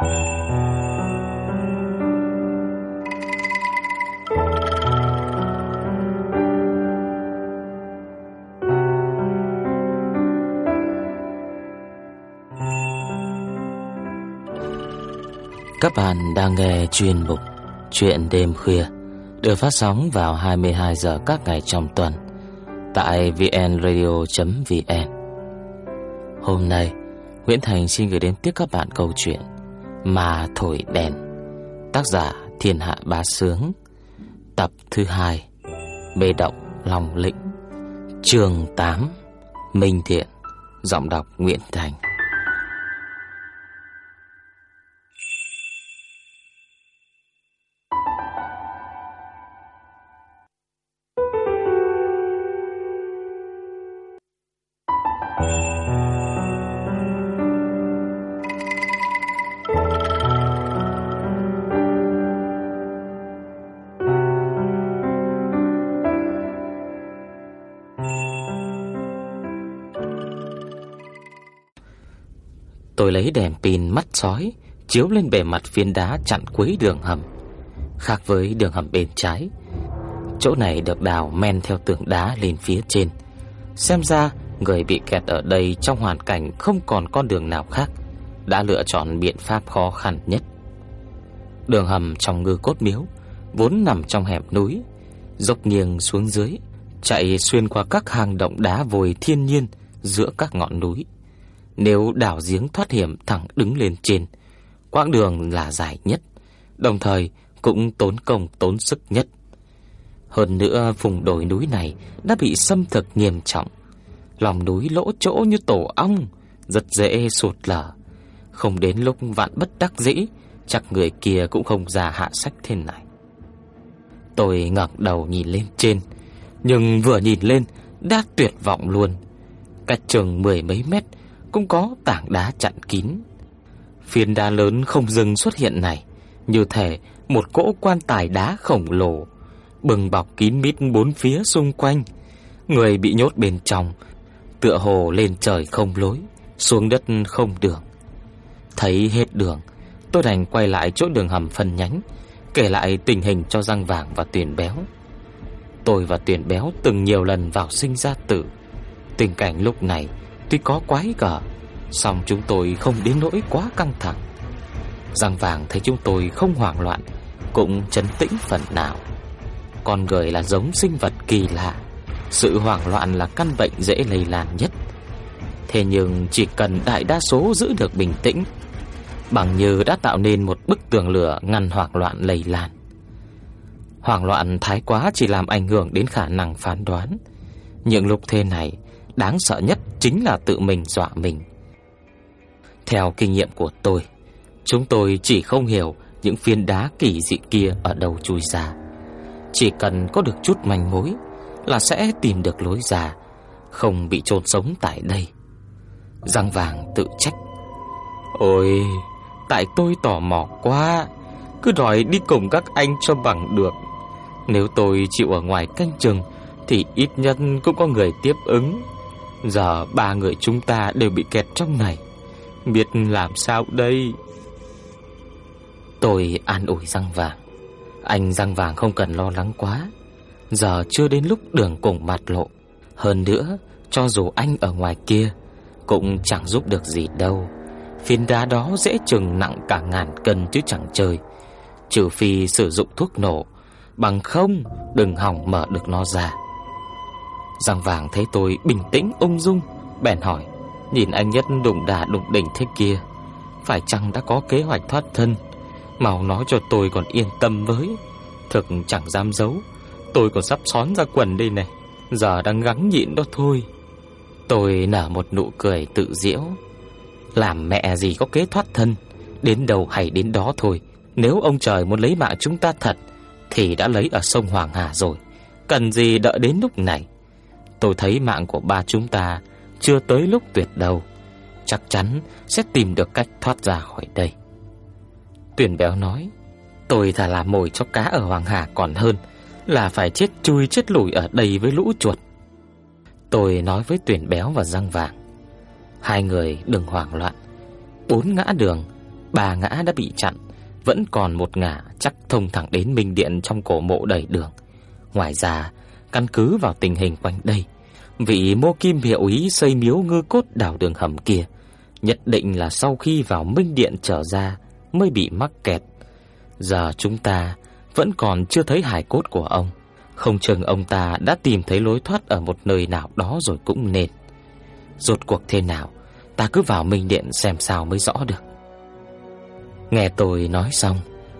Các bạn đang nghe chuyên mục Chuyện đêm khuya được phát sóng vào 22 giờ các ngày trong tuần tại vnradio.vn. Hôm nay, Nguyễn Thành xin gửi đến tiếp các bạn câu chuyện mà thổi đèn, tác giả Thiên Hạ Bá Sướng, tập thứ hai, Bê động lòng lĩnh, chương 8, Minh Thiện, giọng đọc Nguyễn Thành. Tôi lấy đèn pin mắt sói chiếu lên bề mặt phiến đá chặn cuối đường hầm. Khác với đường hầm bên trái, chỗ này được đào men theo tường đá lên phía trên. Xem ra người bị kẹt ở đây trong hoàn cảnh không còn con đường nào khác, đã lựa chọn biện pháp khó khăn nhất. Đường hầm trong ngư cốt miếu vốn nằm trong hẻm núi, dốc nghiêng xuống dưới, chạy xuyên qua các hang động đá vôi thiên nhiên giữa các ngọn núi. Nếu đảo giếng thoát hiểm thẳng đứng lên trên, quãng đường là dài nhất, đồng thời cũng tốn công tốn sức nhất. Hơn nữa vùng đồi núi này đã bị xâm thực nghiêm trọng. Lòng núi lỗ chỗ như tổ ong, rất dễ sụt lở. Không đến lúc vạn bất đắc dĩ, chắc người kia cũng không ra hạ sách thế này. Tôi ngẩng đầu nhìn lên trên, nhưng vừa nhìn lên đã tuyệt vọng luôn. Cách chừng mười mấy mét cũng có tảng đá chặn kín. Phiến đá lớn không dừng xuất hiện này, như thể một cỗ quan tài đá khổng lồ, bừng bọc kín mít bốn phía xung quanh. Người bị nhốt bên trong, tựa hồ lên trời không lối, xuống đất không đường. Thấy hết đường, tôi đành quay lại chỗ đường hầm phân nhánh, kể lại tình hình cho răng vàng và tuyển béo. Tôi và tuyển béo từng nhiều lần vào sinh ra tử. Tình cảnh lúc này Tuy có quái gở. Song chúng tôi không đến nỗi quá căng thẳng. Giang vàng thấy chúng tôi không hoảng loạn, Cũng chấn tĩnh phần nào. Con người là giống sinh vật kỳ lạ. Sự hoảng loạn là căn bệnh dễ lây lan nhất. Thế nhưng chỉ cần đại đa số giữ được bình tĩnh, Bằng như đã tạo nên một bức tường lửa ngăn hoảng loạn lây lan. Hoảng loạn thái quá chỉ làm ảnh hưởng đến khả năng phán đoán. Những lúc thế này Đáng sợ nhất chính là tự mình dọa mình. Theo kinh nghiệm của tôi, Chúng tôi chỉ không hiểu Những phiến đá kỳ dị kia Ở đầu chui ra Chỉ cần có được chút manh mối Là sẽ tìm được lối ra Không bị chôn sống tại đây. Răng vàng tự trách. Ôi, Tại tôi tò mò quá, Cứ đòi đi cùng các anh cho bằng được. Nếu tôi chịu ở ngoài canh chừng Thì ít nhất cũng có người tiếp ứng. Giờ ba người chúng ta đều bị kẹt trong này. Biết làm sao đây? Tôi an ủi răng vàng. Anh răng vàng không cần lo lắng quá. Giờ chưa đến lúc đường cùng mặt lộ. Hơn nữa, Cho dù anh ở ngoài kia, Cũng chẳng giúp được gì đâu. Phiến đá đó dễ chừng nặng cả ngàn cân chứ chẳng chơi Trừ phi sử dụng thuốc nổ. Bằng không, đừng hỏng mở được nó ra. Giang vàng thấy tôi bình tĩnh, ung dung, Bèn hỏi, Nhìn anh nhất đụng đà đụng đỉnh thế kia, Phải chăng đã có kế hoạch thoát thân? Mau nói cho tôi còn yên tâm với. Thực chẳng dám giấu, Tôi còn sắp xón ra quần đây này, Giờ đang gắng nhịn đó thôi. Tôi nở một nụ cười tự diễu, Làm mẹ gì có kế thoát thân, Đến đâu hay đến đó thôi. Nếu ông trời muốn lấy mạng chúng ta thật, Thì đã lấy ở sông Hoàng Hà rồi. Cần gì đợi đến lúc này? Tôi thấy mạng của ba chúng ta chưa tới lúc tuyệt đầu, chắc chắn sẽ tìm được cách thoát ra khỏi đây. Tuyển béo nói, tôi thà làm mồi cho cá ở Hoàng Hà còn hơn là phải chết chui chết lủi ở đây với lũ chuột. Tôi nói với tuyển béo và răng vàng, hai người đừng hoảng loạn, bốn ngã đường Ba ngã đã bị chặn Vẫn còn một ngã chắc thông thẳng đến minh điện trong cổ mộ đầy đường Ngoài ra Căn cứ vào tình hình quanh đây. Vị mô kim hiệu ý xây miếu ngư cốt đảo đường hầm kia, Nhất định là sau khi vào minh điện trở ra Mới bị mắc kẹt. Giờ chúng ta Vẫn còn chưa thấy hải cốt của ông. Không chừng ông ta đã tìm thấy lối thoát Ở một nơi nào đó rồi cũng nên. Rốt cuộc thế nào, Ta cứ vào minh điện xem sao mới rõ được. Nghe tôi nói xong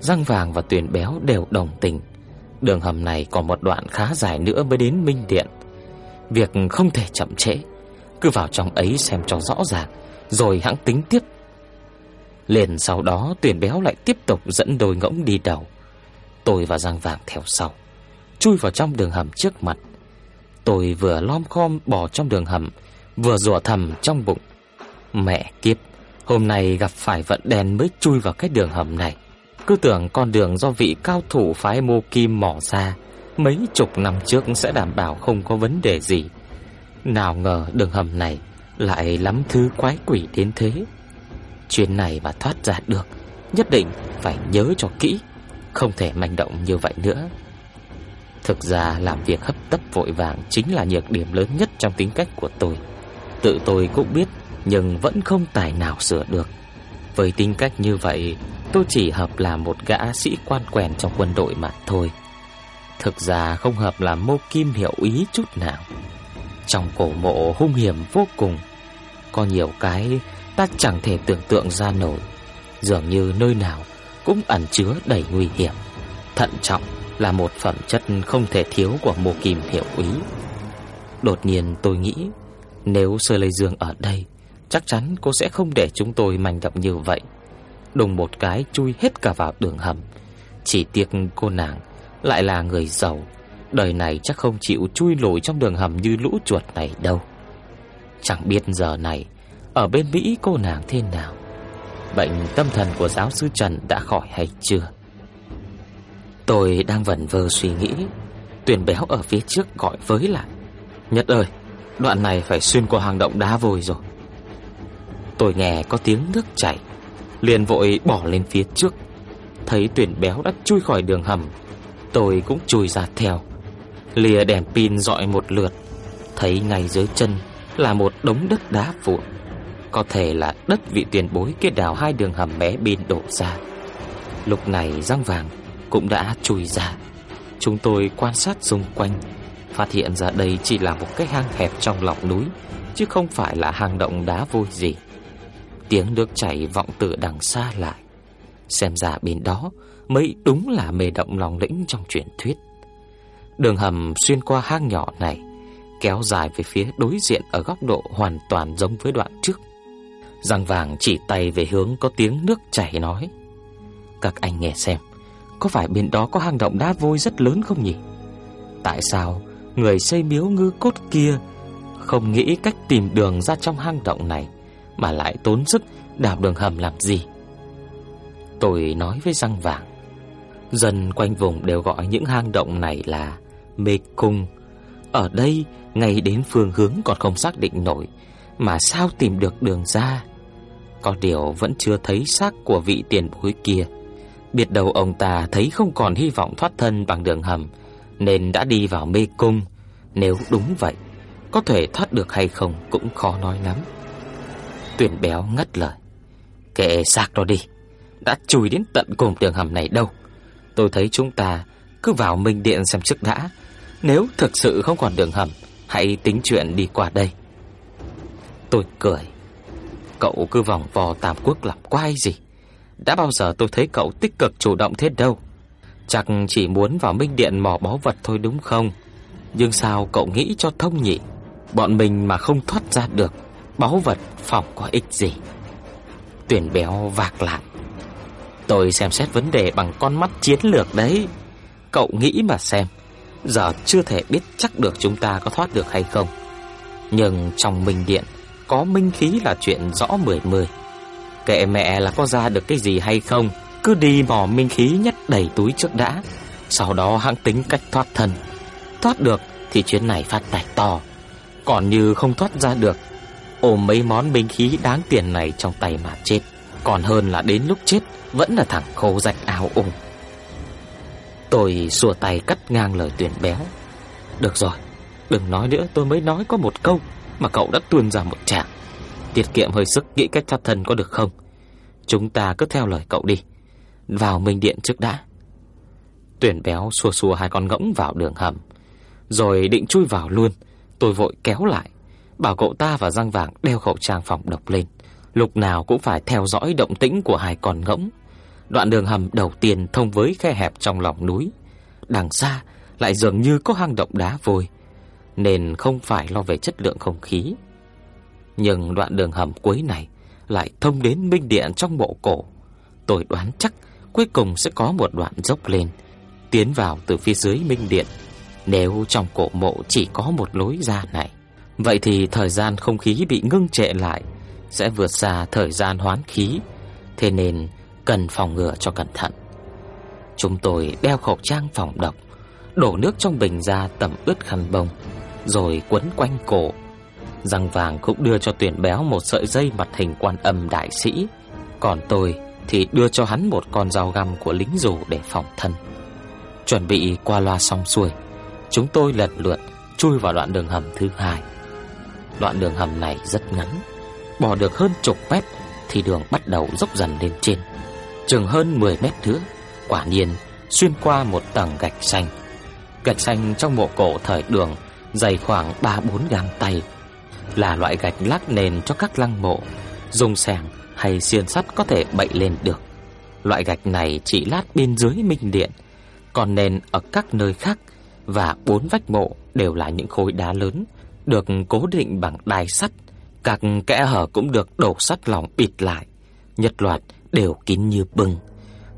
Răng vàng và tuyển béo đều đồng tình. Đường hầm này còn một đoạn khá dài nữa mới đến Minh Điện. Việc không thể chậm trễ, Cứ vào trong ấy xem cho rõ ràng, Rồi hãng tính tiếp. Liền sau đó tuyển béo lại tiếp tục dẫn đôi ngỗng đi đầu. Tôi và Giang Vàng theo sau, Chui vào trong đường hầm trước mặt. Tôi vừa lom khom bò trong đường hầm, Vừa rủa thầm trong bụng. Mẹ kiếp, Hôm nay gặp phải vận đèn mới chui vào cái đường hầm này cứ tưởng con đường do vị cao thủ phái mô kim mỏ ra, Mấy chục năm trước sẽ đảm bảo không có vấn đề gì. Nào ngờ đường hầm này Lại lắm thứ quái quỷ đến thế. Chuyện này mà thoát ra được, Nhất định phải nhớ cho kỹ, Không thể manh động như vậy nữa. Thực ra làm việc hấp tấp vội vàng Chính là nhược điểm lớn nhất trong tính cách của tôi. Tự tôi cũng biết, Nhưng vẫn không tài nào sửa được. Với tính cách như vậy, Tôi chỉ hợp làm một gã sĩ quan quèn trong quân đội mà thôi. Thực ra không hợp làm mô kim hiệu ý chút nào. Trong cổ mộ hung hiểm vô cùng, Có nhiều cái ta chẳng thể tưởng tượng ra nổi. Dường như nơi nào cũng ẩn chứa đầy nguy hiểm. Thận trọng là một phẩm chất không thể thiếu của mô kim hiệu ý. Đột nhiên tôi nghĩ, Nếu Sơ Lê Dương ở đây Chắc chắn cô sẽ không để chúng tôi manh động như vậy. Đùng một cái chui hết cả vào đường hầm. Chỉ tiếc cô nàng Lại là người giàu. Đời này chắc không chịu chui lùi trong đường hầm Như lũ chuột này đâu. Chẳng biết giờ này, Ở bên Mỹ cô nàng thế nào? Bệnh tâm thần của giáo sư Trần Đã khỏi hay chưa? Tôi đang vẩn vơ suy nghĩ. Tuyền béo ở phía trước gọi với lại. Nhất ơi, Đoạn này phải xuyên qua hang động đá vôi rồi. Tôi nghe có tiếng nước chảy liền vội bỏ lên phía trước. Thấy tuyển béo đã chui khỏi đường hầm, tôi cũng chui ra theo. Lìa đèn pin dọi một lượt, thấy ngay dưới chân là một đống đất đá vụn. Có thể là đất vị tiền bối kia đào hai đường hầm bé pin đổ ra. Lúc này răng vàng cũng đã chui ra. Chúng tôi quan sát xung quanh, phát hiện ra đây chỉ là một cái hang hẹp trong lòng núi, chứ không phải là hang động đá vôi gì. Tiếng nước chảy vọng từ đằng xa lại. Xem ra bên đó Mới đúng là mê động lòng lĩnh trong truyền thuyết. Đường hầm xuyên qua hang nhỏ này, Kéo dài về phía đối diện Ở góc độ hoàn toàn giống với đoạn trước. Răng vàng chỉ tay về hướng có tiếng nước chảy nói, Các anh nghe xem, Có phải bên đó có hang động đá vôi rất lớn không nhỉ? Tại sao Người xây miếu ngư cốt kia Không nghĩ cách tìm đường ra trong hang động này mà lại tốn sức đào đường hầm làm gì. Tôi nói với răng vàng. Dân quanh vùng đều gọi những hang động này là Mê Cung. Ở đây, ngay đến phương hướng còn không xác định nổi, Mà sao tìm được đường ra? Có điều vẫn chưa thấy xác của vị tiền bối kia. Biệt đầu ông ta thấy không còn hy vọng thoát thân bằng đường hầm, Nên đã đi vào mê cung. Nếu đúng vậy, Có thể thoát được hay không cũng khó nói lắm. Tuyển béo ngất lời. Kệ xác đó đi, Đã chui đến tận cùng đường hầm này đâu. Tôi thấy chúng ta cứ vào Minh Điện xem trước đã. Nếu thực sự không còn đường hầm, Hãy tính chuyện đi qua đây. Tôi cười. Cậu cứ vòng vò Tam Quốc làm quay gì? Đã bao giờ tôi thấy cậu tích cực chủ động thế đâu? Chắc chỉ muốn vào Minh Điện mò báu vật thôi đúng không? Nhưng sao cậu nghĩ cho thông nhỉ Bọn mình mà không thoát ra được. Báu vật phòng có ích gì? Tuyển béo vạc lại. Tôi xem xét vấn đề bằng con mắt chiến lược đấy. Cậu nghĩ mà xem, Giờ chưa thể biết chắc được chúng ta có thoát được hay không. Nhưng trong minh điện, Có minh khí là chuyện rõ mười mười. Kệ mẹ là có ra được cái gì hay không, Cứ đi mò minh khí nhất đầy túi trước đã. Sau đó hãng tính cách thoát thân. Thoát được thì chuyến này phát tài to. Còn như không thoát ra được ôm mấy món binh khí đáng tiền này trong tay mà chết. Còn hơn là đến lúc chết, Vẫn là thằng khô rạch áo ủng Tôi xua tay cắt ngang lời tuyển béo Được rồi, Đừng nói nữa, tôi mới nói có một câu Mà cậu đã tuôn ra một tràng. Tiết kiệm hơi sức, nghĩ cách thoát thân có được không? Chúng ta cứ theo lời cậu đi. Vào minh điện trước đã. Tuyển béo xua xua hai con ngỗng vào đường hầm. Rồi định chui vào luôn, Tôi vội kéo lại. Bảo cậu ta và răng vàng đeo khẩu trang phòng độc lên. Lúc nào cũng phải theo dõi động tĩnh của hai con ngỗng. Đoạn đường hầm đầu tiên thông với khe hẹp trong lòng núi. Đằng xa lại dường như có hang động đá vôi, Nên không phải lo về chất lượng không khí. Nhưng đoạn đường hầm cuối này Lại thông đến minh điện trong bộ cổ. Tôi đoán chắc Cuối cùng sẽ có một đoạn dốc lên, Tiến vào từ phía dưới minh điện. Nếu trong cổ mộ chỉ có một lối ra này Vậy thì thời gian không khí bị ngưng trệ lại, Sẽ vượt xa thời gian hoán khí. Thế nên cần phòng ngừa cho cẩn thận. Chúng tôi đeo khẩu trang phòng độc, Đổ nước trong bình ra tẩm ướt khăn bông, Rồi quấn quanh cổ. Răng vàng cũng đưa cho tuyển béo một sợi dây mặt hình quan âm đại sĩ. Còn tôi thì đưa cho hắn một con dao găm của lính dù để phòng thân. Chuẩn bị qua loa xong xuôi, Chúng tôi lần lượt chui vào đoạn đường hầm thứ hai. Đoạn đường hầm này rất ngắn, Bỏ được hơn chục mét Thì đường bắt đầu dốc dần lên trên, Chừng hơn 10 mét nữa, Quả nhiên xuyên qua một tầng gạch xanh. Gạch xanh trong mộ cổ thời đường Dày khoảng 3-4 gang tay, Là loại gạch lát nền cho các lăng mộ, Dùng sàng hay xiên sắt có thể bậy lên được. Loại gạch này chỉ lát bên dưới minh điện, Còn nền ở các nơi khác Và bốn vách mộ đều là những khối đá lớn được cố định bằng đai sắt, Các kẽ hở cũng được đổ sắt lỏng bịt lại, Nhất loạt đều kín như bưng.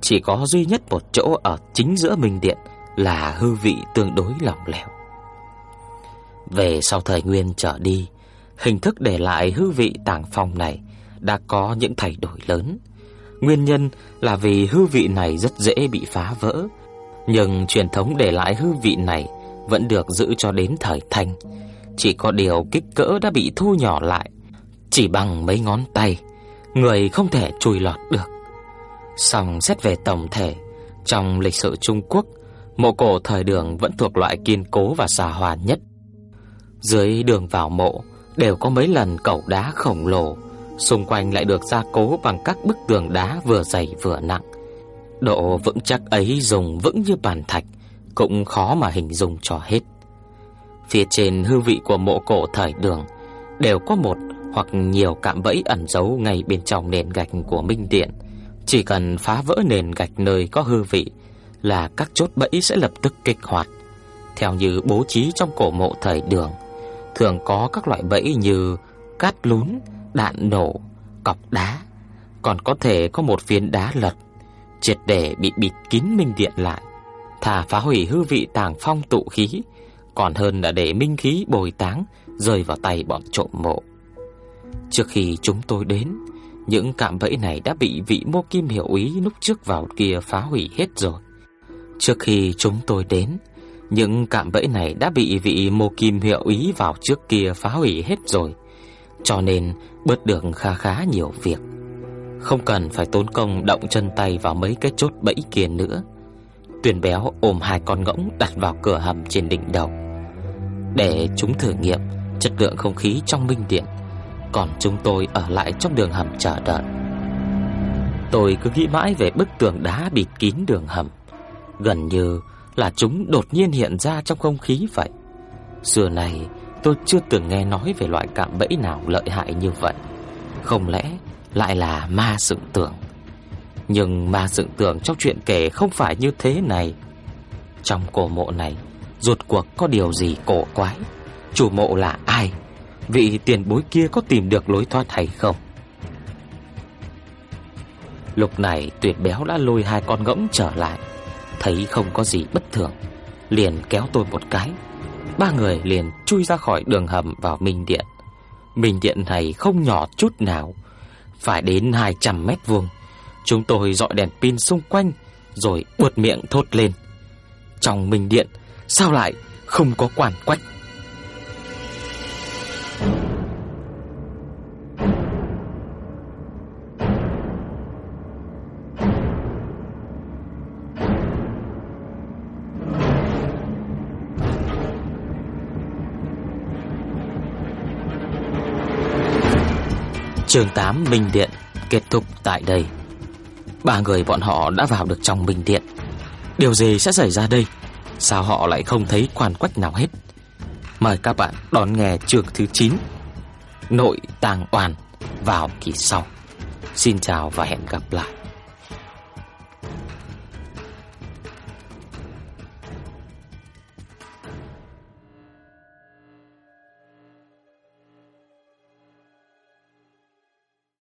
Chỉ có duy nhất một chỗ ở chính giữa minh điện Là hư vị tương đối lỏng lẻo. Về sau thời nguyên trở đi, Hình thức để lại hư vị tàng phong này Đã có những thay đổi lớn. Nguyên nhân là vì hư vị này rất dễ bị phá vỡ, Nhưng truyền thống để lại hư vị này Vẫn được giữ cho đến thời thanh. Chỉ có điều kích cỡ đã bị thu nhỏ lại. Chỉ bằng mấy ngón tay, Người không thể chui lọt được. Song xét về tổng thể, Trong lịch sử Trung Quốc, Mộ cổ thời đường vẫn thuộc loại kiên cố và xà hòa nhất. Dưới đường vào mộ, Đều có mấy lần cẩu đá khổng lồ, Xung quanh lại được gia cố bằng các bức tường đá vừa dày vừa nặng. Độ vững chắc ấy dùng vững như bàn thạch, Cũng khó mà hình dung cho hết. Phía trên hư vị của mộ cổ thời đường Đều có một hoặc nhiều cạm bẫy ẩn giấu ngay bên trong nền gạch của minh điện. Chỉ cần phá vỡ nền gạch nơi có hư vị là các chốt bẫy sẽ lập tức kích hoạt. Theo như bố trí trong cổ mộ thời đường, thường có các loại bẫy như cát lún, đạn nổ, cọc đá, còn có thể có một viên đá lật, triệt để bị bịt kín minh điện lại. Thả phá hủy hư vị tàng phong tụ khí, còn hơn là để minh khí bồi táng rơi vào tay bọn trộm mộ. Trước khi chúng tôi đến, những cạm bẫy này đã bị vị mô kim hiệu ý lúc trước vào kia phá hủy hết rồi. Trước khi chúng tôi đến, những cạm bẫy này đã bị vị mô kim hiệu ý vào trước kia phá hủy hết rồi. Cho nên bớt được khá khá nhiều việc. Không cần phải tốn công động chân tay vào mấy cái chốt bẫy kia nữa. Tuyền béo ôm hai con ngỗng đặt vào cửa hầm trên đỉnh đầu. Để chúng thử nghiệm chất lượng không khí trong minh điện. Còn chúng tôi ở lại trong đường hầm chờ đợi. Tôi cứ nghĩ mãi về bức tường đá bịt kín đường hầm. Gần như là chúng đột nhiên hiện ra trong không khí vậy. Xưa này, tôi chưa từng nghe nói về loại cạm bẫy nào lợi hại như vậy. Không lẽ lại là ma dựng tưởng Nhưng ma dựng tưởng trong chuyện kể không phải như thế này. Trong cổ mộ này Rốt cuộc có điều gì cổ quái? Chủ mộ là ai? Vị tiền bối kia có tìm được lối thoát hay không? Lúc này tuyệt béo đã lôi hai con ngỗng trở lại. Thấy không có gì bất thường, Liền kéo tôi một cái. Ba người liền chui ra khỏi đường hầm vào Minh Điện. Minh Điện này không nhỏ chút nào, Phải đến 200 mét vuông. Chúng tôi dọi đèn pin xung quanh, Rồi buột miệng thốt lên. Trong Minh Điện Sao lại không có quản quách Trường 8 Minh Điện kết thúc tại đây. Ba người bọn họ đã vào được trong Minh Điện. Điều gì sẽ xảy ra đây? Sao họ lại không thấy quan quách nào hết? Mời các bạn đón nghe chương thứ 9 Nội tàng oan vào kỳ sau. Xin chào và hẹn gặp lại.